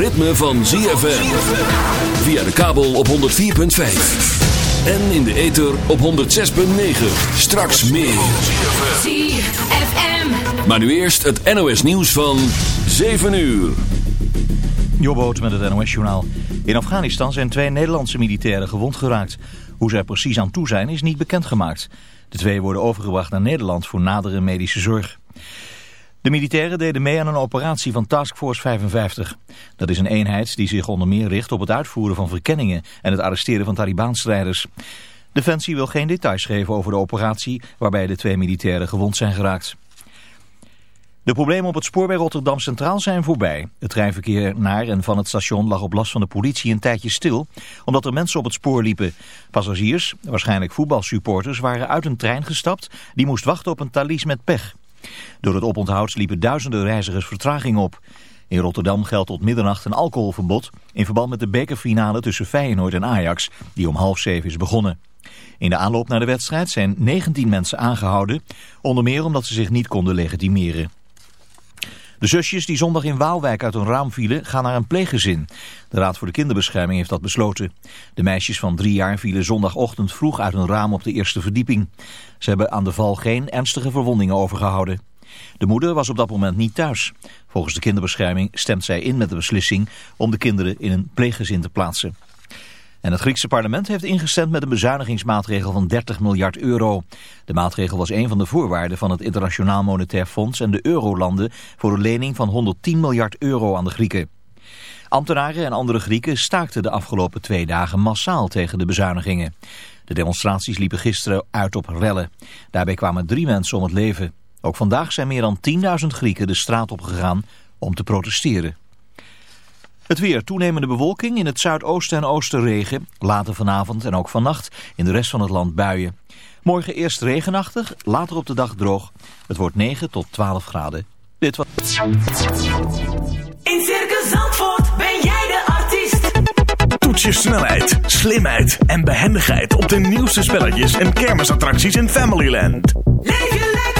ritme van ZFM. Via de kabel op 104.5. En in de ether op 106.9. Straks meer. ZFM. Maar nu eerst het NOS nieuws van 7 uur. Jobboot met het NOS-journaal. In Afghanistan zijn twee Nederlandse militairen gewond geraakt. Hoe zij precies aan toe zijn is niet bekendgemaakt. De twee worden overgebracht naar Nederland voor nadere medische zorg. De militairen deden mee aan een operatie van Task Force 55. Dat is een eenheid die zich onder meer richt op het uitvoeren van verkenningen en het arresteren van Taliban-strijders. Defensie wil geen details geven over de operatie waarbij de twee militairen gewond zijn geraakt. De problemen op het spoor bij Rotterdam Centraal zijn voorbij. Het treinverkeer naar en van het station lag op last van de politie een tijdje stil, omdat er mensen op het spoor liepen. Passagiers, waarschijnlijk voetbalsupporters, waren uit een trein gestapt die moest wachten op een talies met pech. Door het oponthoud liepen duizenden reizigers vertraging op. In Rotterdam geldt tot middernacht een alcoholverbod in verband met de bekerfinale tussen Feyenoord en Ajax, die om half zeven is begonnen. In de aanloop naar de wedstrijd zijn 19 mensen aangehouden, onder meer omdat ze zich niet konden legitimeren. De zusjes die zondag in Waalwijk uit een raam vielen gaan naar een pleeggezin. De Raad voor de Kinderbescherming heeft dat besloten. De meisjes van drie jaar vielen zondagochtend vroeg uit een raam op de eerste verdieping. Ze hebben aan de val geen ernstige verwondingen overgehouden. De moeder was op dat moment niet thuis. Volgens de kinderbescherming stemt zij in met de beslissing om de kinderen in een pleeggezin te plaatsen. En het Griekse parlement heeft ingestemd met een bezuinigingsmaatregel van 30 miljard euro. De maatregel was een van de voorwaarden van het Internationaal Monetair Fonds en de eurolanden voor een lening van 110 miljard euro aan de Grieken. Ambtenaren en andere Grieken staakten de afgelopen twee dagen massaal tegen de bezuinigingen. De demonstraties liepen gisteren uit op rellen. Daarbij kwamen drie mensen om het leven. Ook vandaag zijn meer dan 10.000 Grieken de straat op gegaan om te protesteren. Het weer, toenemende bewolking, in het zuidoosten en oosten regen. Later vanavond en ook vannacht in de rest van het land buien. Morgen eerst regenachtig, later op de dag droog. Het wordt 9 tot 12 graden. Dit was... In Circus Zandvoort ben jij de artiest. Toets je snelheid, slimheid en behendigheid op de nieuwste spelletjes en kermisattracties in Familyland. Leef je lekker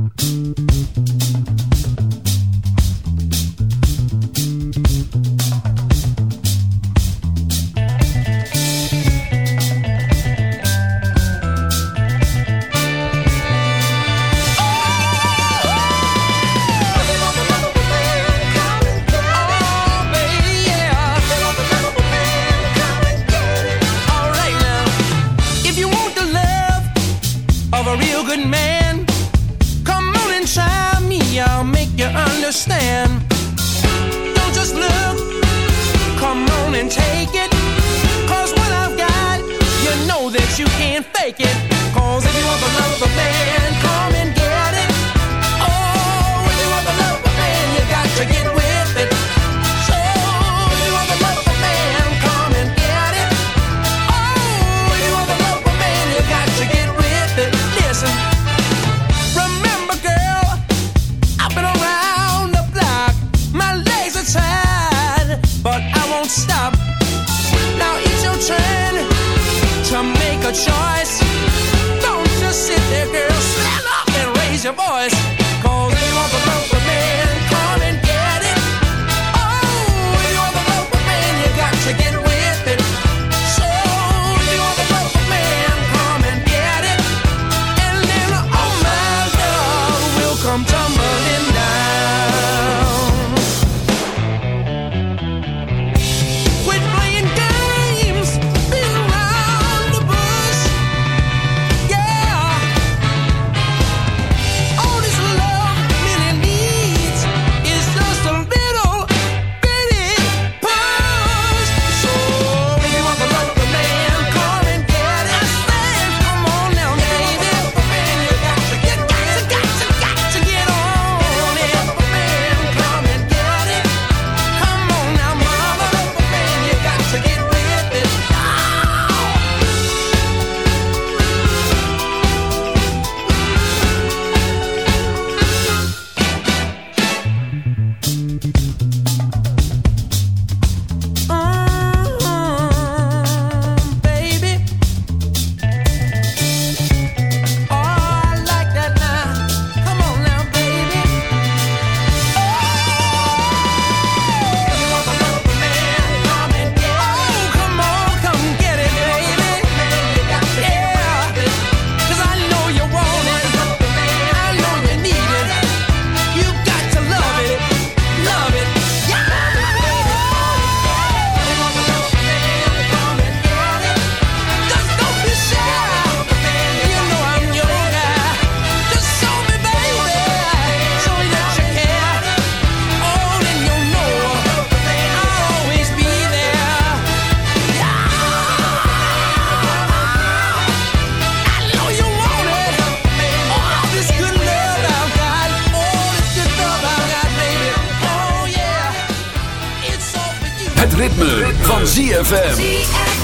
ritme, van ZFM.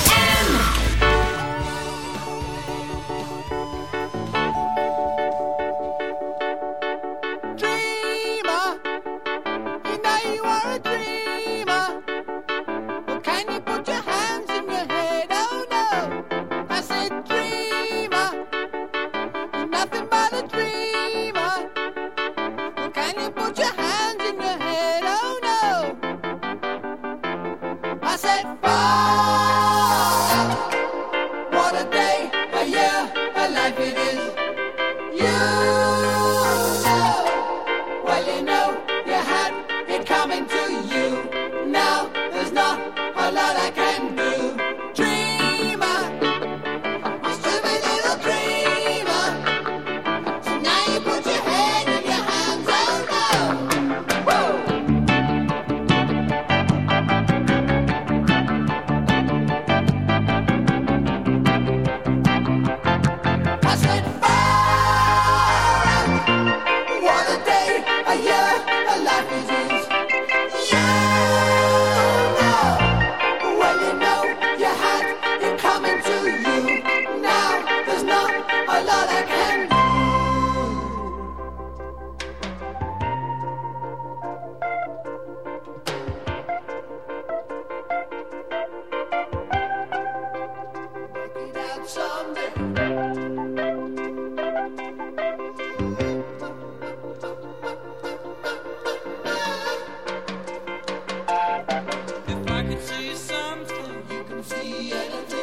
Yellow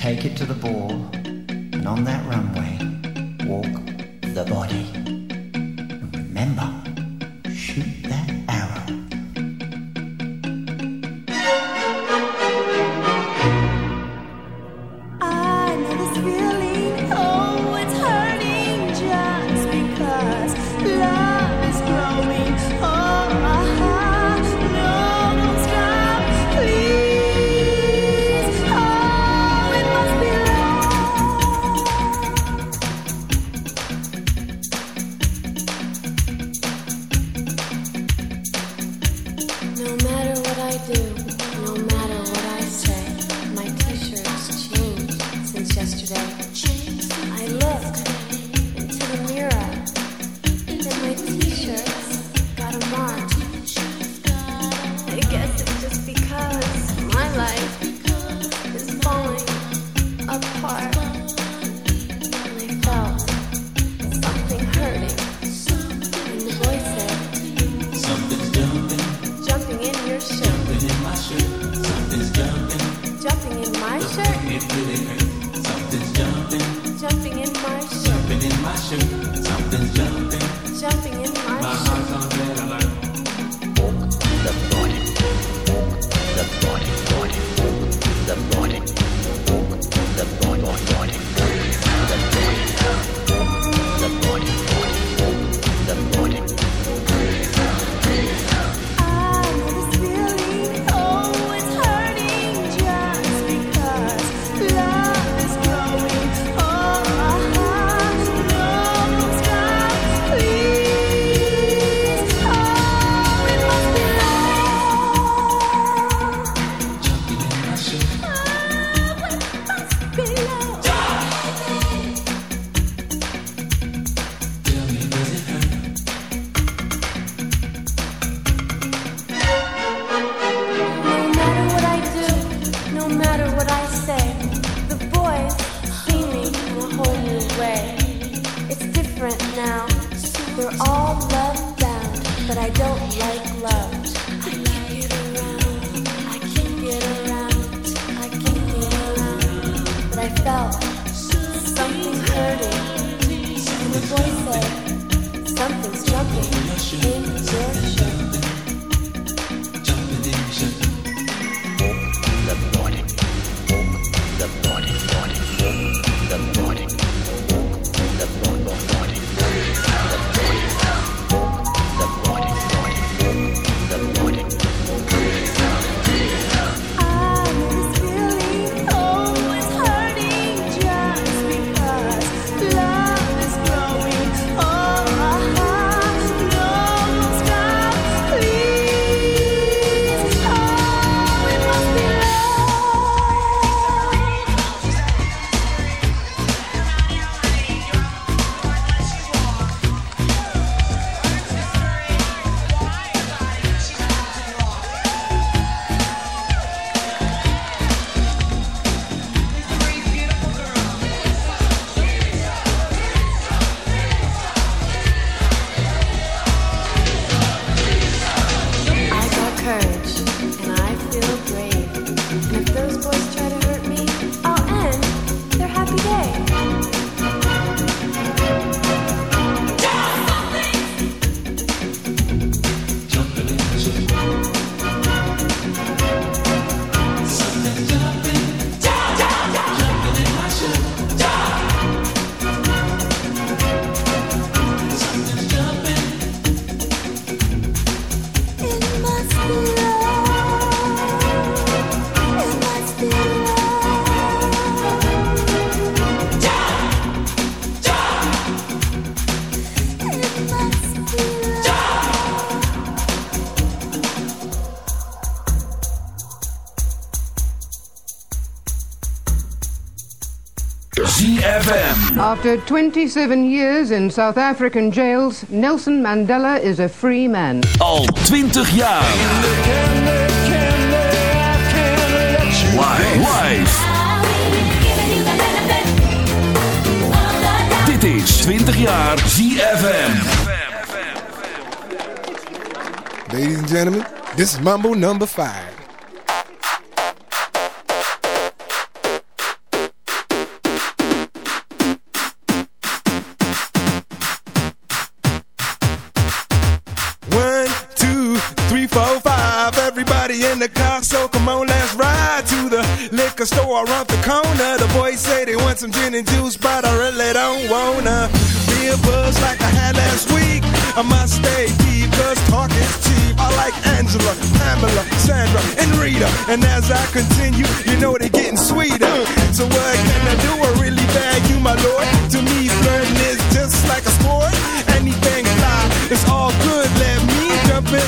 Take it to the ball, and on that runway, walk the body. Remember. After 27 years in South African jails, Nelson Mandela is a free man. Al 20 jaar. Live. Dit is 20 jaar ZFM. Ladies and gentlemen, this is Mambo number 5.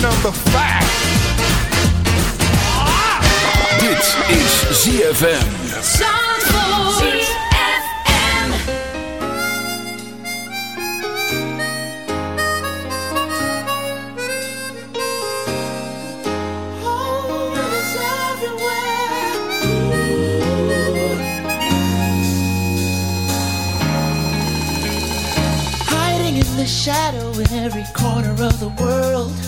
Number five. Dit is ZFM. Hiding in the shadow in every corner of the world.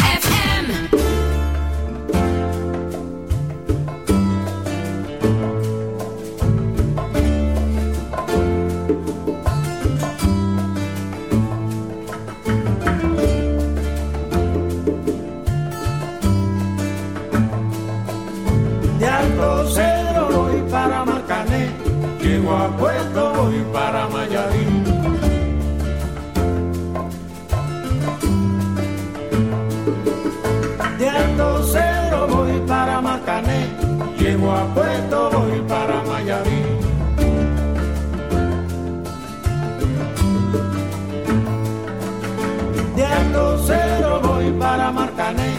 crucero voy para Marcané,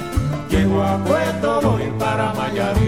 llego a Puerto, voy para Mayarí.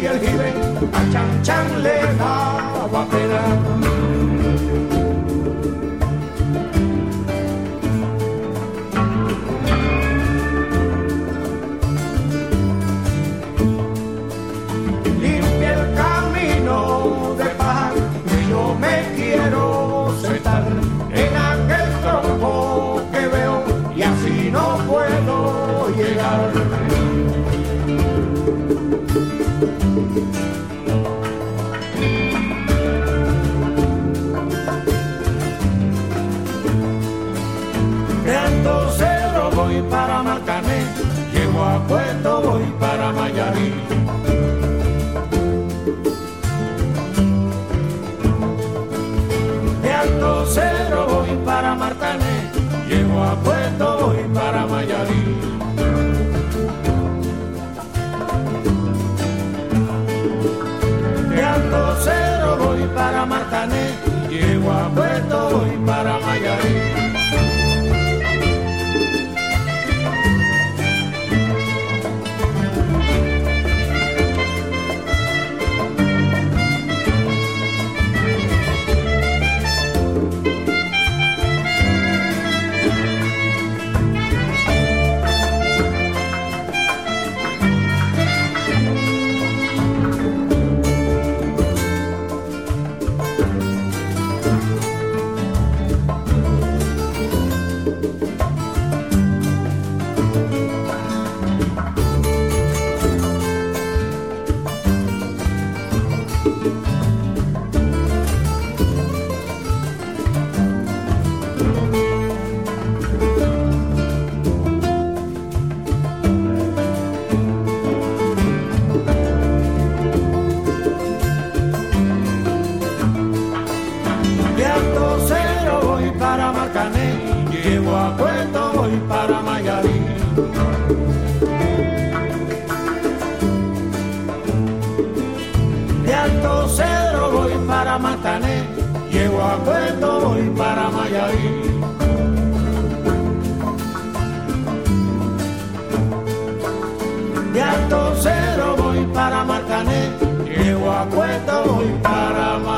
y el jibe, a chan chan le da. De Alto Cedro voy para Martané, llego a Puerto voy para Mayarí. De Alto Cedro voy para Martané, llego a Puerto voy para Mayarí. para.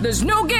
There's no getting